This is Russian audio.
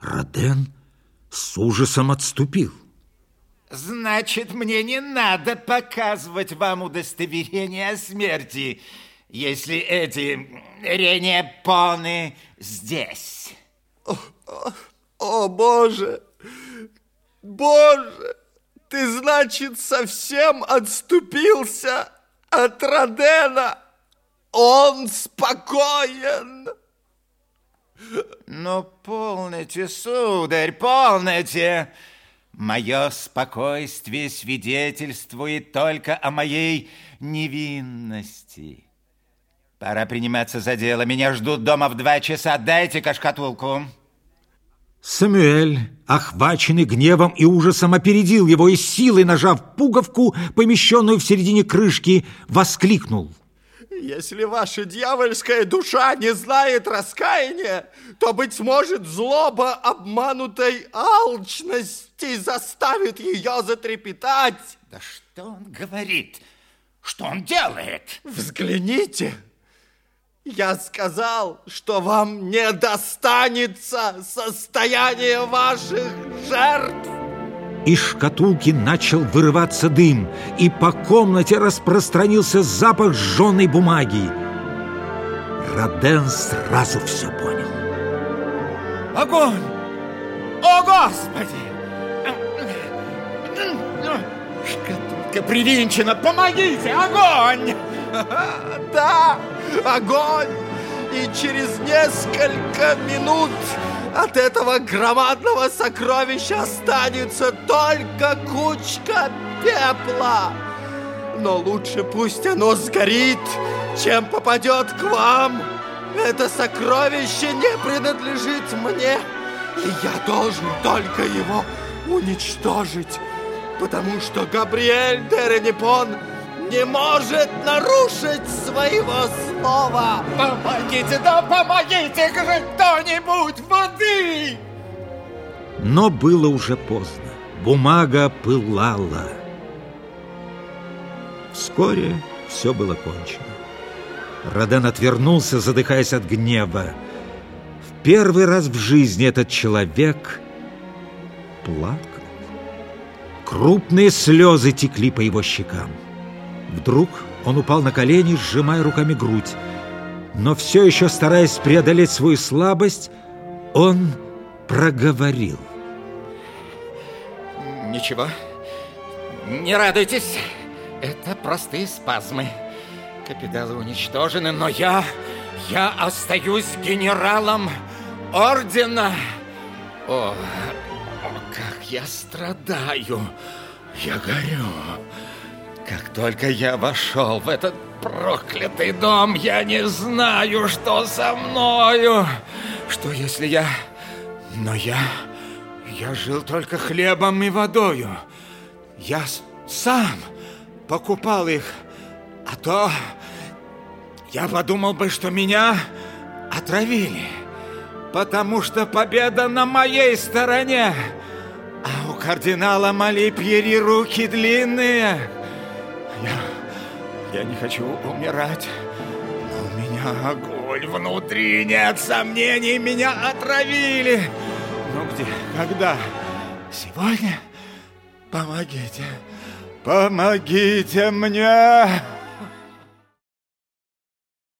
Роден с ужасом отступил. Значит, мне не надо показывать вам удостоверение о смерти, если эти ренепоны здесь. О, о, о, Боже! Боже! Ты, значит, совсем отступился от Родена? Он спокоен! Ну, полноте, сударь, полноте! Мое спокойствие свидетельствует только о моей невинности. Пора приниматься за дело. Меня ждут дома в два часа. Дайте-ка шкатулку. Самуэль, охваченный гневом и ужасом, опередил его и силой, нажав пуговку, помещенную в середине крышки, воскликнул. Если ваша дьявольская душа не знает раскаяния, то, быть может, злоба обманутой алчности заставит ее затрепетать. Да что он говорит? Что он делает? Взгляните. Я сказал, что вам не достанется состояние ваших жертв. Из шкатулки начал вырываться дым, и по комнате распространился запах сжженной бумаги. Роден сразу все понял. Огонь! О, Господи! Шкатулка привинчена! Помогите! Огонь! Да, огонь! И через несколько минут от этого громадного сокровища останется только кучка пепла. Но лучше пусть оно сгорит, чем попадет к вам. Это сокровище не принадлежит мне, и я должен только его уничтожить, потому что Габриэль де Ренепон не может нарушить своего слова. Помогите, да помогите же кто-нибудь воды! Но было уже поздно. Бумага пылала. Вскоре все было кончено. Роден отвернулся, задыхаясь от гнева. В первый раз в жизни этот человек плакал. Крупные слезы текли по его щекам. Вдруг он упал на колени, сжимая руками грудь. Но все еще, стараясь преодолеть свою слабость, он проговорил. Ничего, не радуйтесь. Это простые спазмы. Капиталы уничтожены, но я... Я остаюсь генералом ордена. О, о как я страдаю. Я горю. Как только я вошел в этот проклятый дом, я не знаю, что со мною. Что если я... Но я... Я жил только хлебом и водою. Я сам покупал их. А то я подумал бы, что меня отравили. Потому что победа на моей стороне. А у кардинала Мали Пьери руки длинные. Я, я не хочу умирать, но у меня огонь внутри, нет сомнений, меня отравили. Ну где, когда? Сегодня? Помогите, помогите мне!